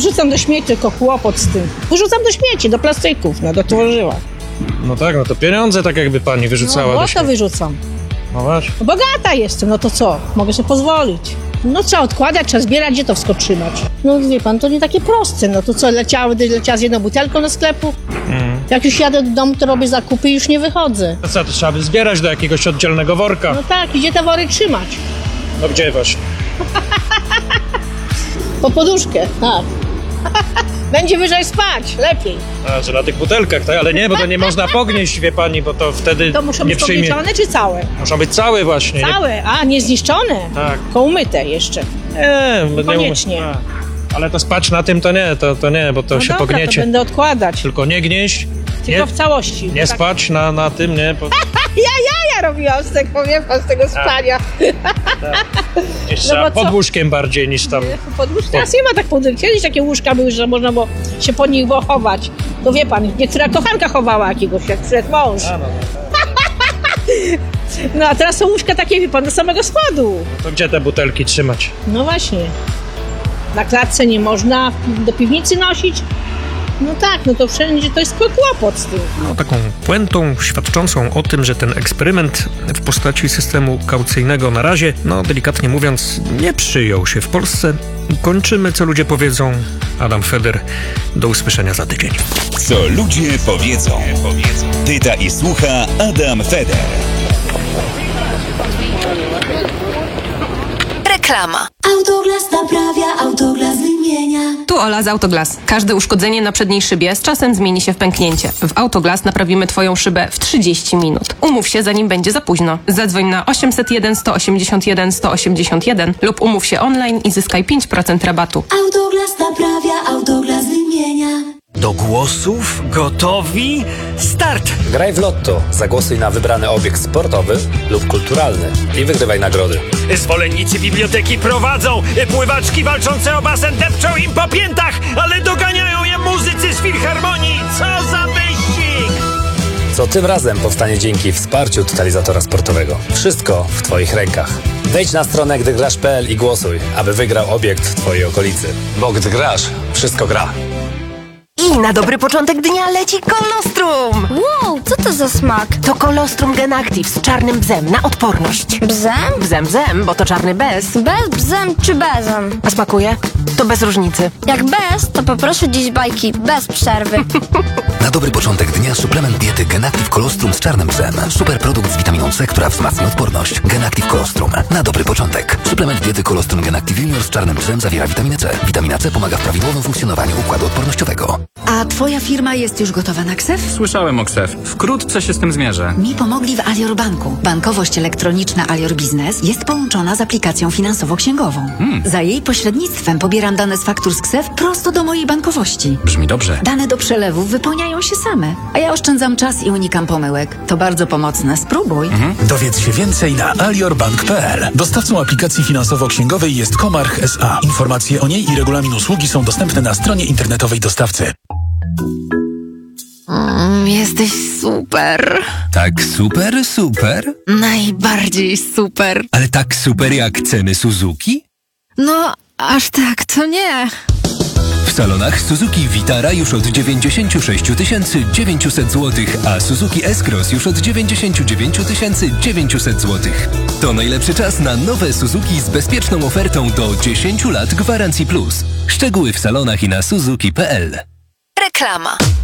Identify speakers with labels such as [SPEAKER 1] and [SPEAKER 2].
[SPEAKER 1] wrzucam do śmieci, tylko kłopot z tym. Wyrzucam do śmieci, do plastyków, no do tworzyła.
[SPEAKER 2] No tak, no to pieniądze tak jakby pani wyrzucała
[SPEAKER 1] No,
[SPEAKER 2] do
[SPEAKER 1] to
[SPEAKER 2] śmieci.
[SPEAKER 1] wyrzucam.
[SPEAKER 2] No właśnie.
[SPEAKER 1] No, Bogata jestem, no to co? Mogę sobie pozwolić. No trzeba odkładać, trzeba zbierać, gdzie to wszystko trzymać. No wie pan, to nie takie proste. No to co, leciały, leciała z jedną butelką do sklepu? Jak już jadę do domu, to robię zakupy i już nie wychodzę.
[SPEAKER 2] To co, to trzeba by zbierać do jakiegoś oddzielnego worka.
[SPEAKER 1] No tak, i gdzie te wory trzymać?
[SPEAKER 2] No gdzie właśnie?
[SPEAKER 1] Po poduszkę, tak. Będzie wyżej spać, lepiej.
[SPEAKER 2] A, że na tych butelkach, tak? Ale nie, bo to nie można pognieść, wie pani, bo to wtedy
[SPEAKER 1] To muszą
[SPEAKER 2] nie
[SPEAKER 1] być
[SPEAKER 2] przyjmie.
[SPEAKER 1] czy całe?
[SPEAKER 2] Muszą być całe właśnie. nie-
[SPEAKER 1] Całe, a nie zniszczone?
[SPEAKER 2] Tak.
[SPEAKER 1] Tylko umyte jeszcze.
[SPEAKER 2] Nie, nie
[SPEAKER 1] Koniecznie.
[SPEAKER 2] A. Ale to spać na tym to nie, to, to nie, bo to
[SPEAKER 1] No
[SPEAKER 2] się
[SPEAKER 1] dobra,
[SPEAKER 2] pogniecie.
[SPEAKER 1] to będę odkładać.
[SPEAKER 2] Tylko nie gnieść,
[SPEAKER 1] Tylko
[SPEAKER 2] nie,
[SPEAKER 1] w całości.
[SPEAKER 2] nie
[SPEAKER 1] tak.
[SPEAKER 2] spać na, na tym, nie? Bo
[SPEAKER 1] Ja, ja, ja robiłam z tego, wie pan, z tego spania. No bo
[SPEAKER 2] za
[SPEAKER 1] co?
[SPEAKER 2] pod łóżkiem bardziej niż tam.
[SPEAKER 1] Podłóż, teraz nie ma tak podłóg. Kiedyś takie łóżka były, że można było się pod nich było chować. To wie pan, niektóra kochanka chowała jakiegoś, jak przyszedł mąż.
[SPEAKER 2] A, no,
[SPEAKER 1] No a teraz są łóżka takie, wie pan, do samego składu.
[SPEAKER 2] to gdzie te butelki trzymać?
[SPEAKER 1] No właśnie. Na klatce nie można do piwnicy nosić. No tak, no to wszędzie to jest kłopot z tym.
[SPEAKER 3] No, taką puentą świadczącą o tym, że ten eksperyment w postaci systemu kaucyjnego na razie, no delikatnie mówiąc, nie przyjął się w Polsce. Kończymy, co ludzie powiedzą. Adam Feder, do usłyszenia za tydzień.
[SPEAKER 4] Co ludzie powiedzą. Pyta i słucha Adam Feder.
[SPEAKER 5] Reklama.
[SPEAKER 6] Autoglas naprawia, autoglas wymienia.
[SPEAKER 7] Tu Ola z Autoglas. Każde uszkodzenie na przedniej szybie z czasem zmieni się w pęknięcie. W Autoglas naprawimy Twoją szybę w 30 minut. Umów się, zanim będzie za późno. Zadzwoń na 801 181 181 lub umów się online i zyskaj 5% rabatu.
[SPEAKER 6] Autoglas naprawia, autoglas wymienia.
[SPEAKER 8] Do głosów? Gotowi? Start!
[SPEAKER 9] Graj w lotto, zagłosuj na wybrany obiekt sportowy lub kulturalny i wygrywaj nagrody.
[SPEAKER 8] Zwolennicy biblioteki prowadzą! Pływaczki walczące o basen depczą im po piętach, ale doganiają je muzycy z filharmonii! Co za wyścig!
[SPEAKER 9] Co tym razem powstanie dzięki wsparciu totalizatora sportowego. Wszystko w Twoich rękach. Wejdź na stronę gdygrasz.pl i głosuj, aby wygrał obiekt w Twojej okolicy. Bo gdy grasz, wszystko gra.
[SPEAKER 5] I na dobry początek dnia leci kolostrum!
[SPEAKER 10] Wow, co to za smak?
[SPEAKER 5] To kolostrum Genactive z czarnym bzem na odporność.
[SPEAKER 10] Bzem?
[SPEAKER 5] Bzem, bzem, bo to czarny bez.
[SPEAKER 10] Bez bzem czy bezem?
[SPEAKER 5] A smakuje? To bez różnicy.
[SPEAKER 10] Jak bez, to poproszę dziś bajki bez przerwy.
[SPEAKER 11] Na dobry początek dnia suplement diety Genactive Colostrum z czarnym bzem. Super produkt z witaminą C, która wzmacnia odporność. Genactive Colostrum. Na dobry początek. Suplement diety Colostrum Genactive Junior z czarnym bzem zawiera witaminę C. Witamina C pomaga w prawidłowym funkcjonowaniu układu odpornościowego.
[SPEAKER 12] A twoja firma jest już gotowa na KSEF?
[SPEAKER 13] Słyszałem o KSEF. Wkrótce się z tym zmierzę.
[SPEAKER 12] Mi pomogli w Alior Banku. Bankowość elektroniczna Alior Biznes jest połączona z aplikacją finansowo-księgową. Za jej pośrednictwem pobieram dane z faktur z KSEF prosto do mojej bankowości.
[SPEAKER 13] Brzmi dobrze.
[SPEAKER 12] Dane do przelewów wypełniają się same, a ja oszczędzam czas i unikam pomyłek. To bardzo pomocne. Spróbuj.
[SPEAKER 14] Dowiedz się więcej na aliorbank.pl. Dostawcą aplikacji finansowo-księgowej jest Komarch SA. Informacje o niej i regulamin usługi są dostępne na stronie internetowej dostawcy.
[SPEAKER 7] Mm, jesteś super.
[SPEAKER 15] Tak super, super?
[SPEAKER 7] Najbardziej super.
[SPEAKER 15] Ale tak super jak ceny Suzuki?
[SPEAKER 7] No, aż tak to nie.
[SPEAKER 15] W salonach Suzuki Vitara już od 96 900 zł, a Suzuki S-Cross już od 99 900 zł. To najlepszy czas na nowe Suzuki z bezpieczną ofertą do 10 lat gwarancji plus. Szczegóły w salonach i na suzuki.pl
[SPEAKER 5] Reklama.